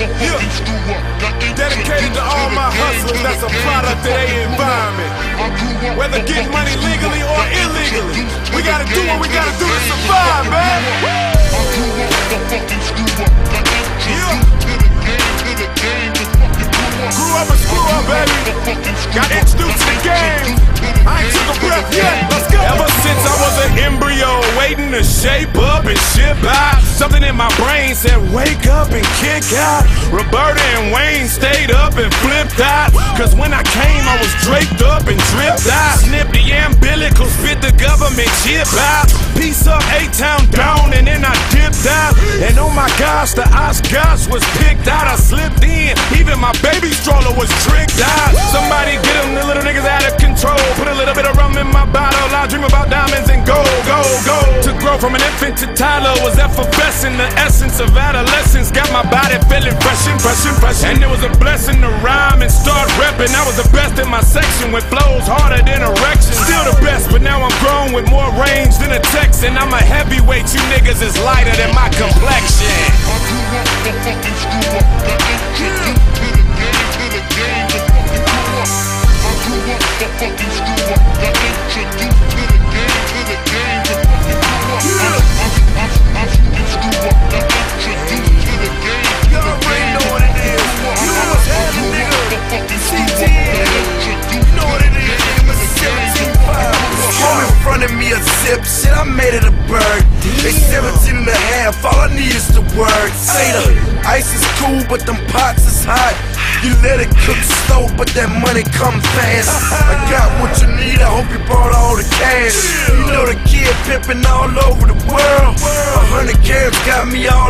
Dedicated to all my hustlers that's a product of their environment. Whether getting money legally or illegally, we gotta do what we gotta do to survive, man. Yeah. Grew up and screw up, baby. Got introduced to the game. I ain't took Ever since I was an embryo, waiting to shape up and ship out. Something in my brain said, wake up and kick out. Roberta and Wayne stayed up and flipped out. Cause when I came, I was draped up and dripped out. Snipped the umbilical, spit the government chip out. Peace up A-Town down and then I dipped out. And oh my gosh, the Oscars was picked out. I slipped in. Even my baby stroller was tricked out. Somebody get them, the little niggas was effervescent. The essence of adolescence got my body feeling fresh and fresh and fresh. And it was a blessing to rhyme and start repping. I was the best in my section with flows harder than erections. Still the best, but now I'm grown with more range than a Texan. I'm a heavyweight, you niggas is lighter than my complexion. I grew up a fucking screw up. That introduct to the game to the game to fucking grow up. I grew up a fucking screw up. That Home of me a zip, shit, I made it a bird. They 17 and a half, all I need is the word. Say the ice is cool, but them pots is hot. You let it cook slow, but that money come fast. I got what you need, I hope you brought all the cash. You know the kid pimping all over the world. A hundred grams got me all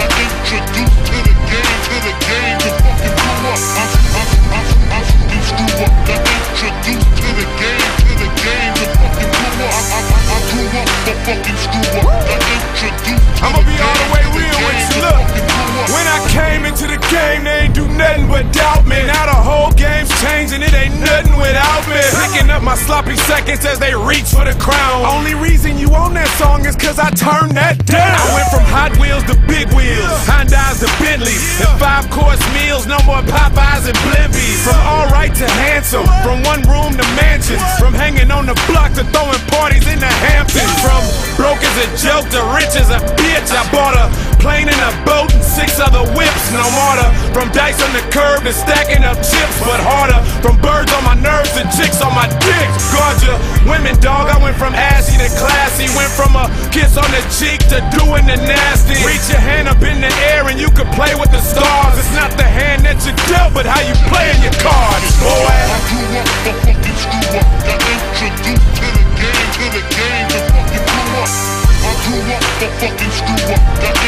nothing but doubt me. Now the whole game's changing, it ain't nothing without me. Picking up my sloppy seconds as they reach for the crown. Only reason you own that song is cause I turned that down. I went from Hot Wheels to Big Wheels, Hondas to Bentleys, and five course meals, no more Popeyes and Blimpies. From from one room to mansions, from hanging on the block to throwing parties in the Hamptons, from broke as a joke to rich as a bitch. I bought a plane and a boat and six other whips, no mortar. From dice on the curb to stacking up chips, but harder. From birds on my nerves to chicks on my dick. Gorgeous women, dog. I went from assy to classy. Went from a kiss on the cheek to doing the nasty. Reach your hand up in the air and you can play with the stars. It's not the hand that you dealt, but how you playing your cards, fucking screw up.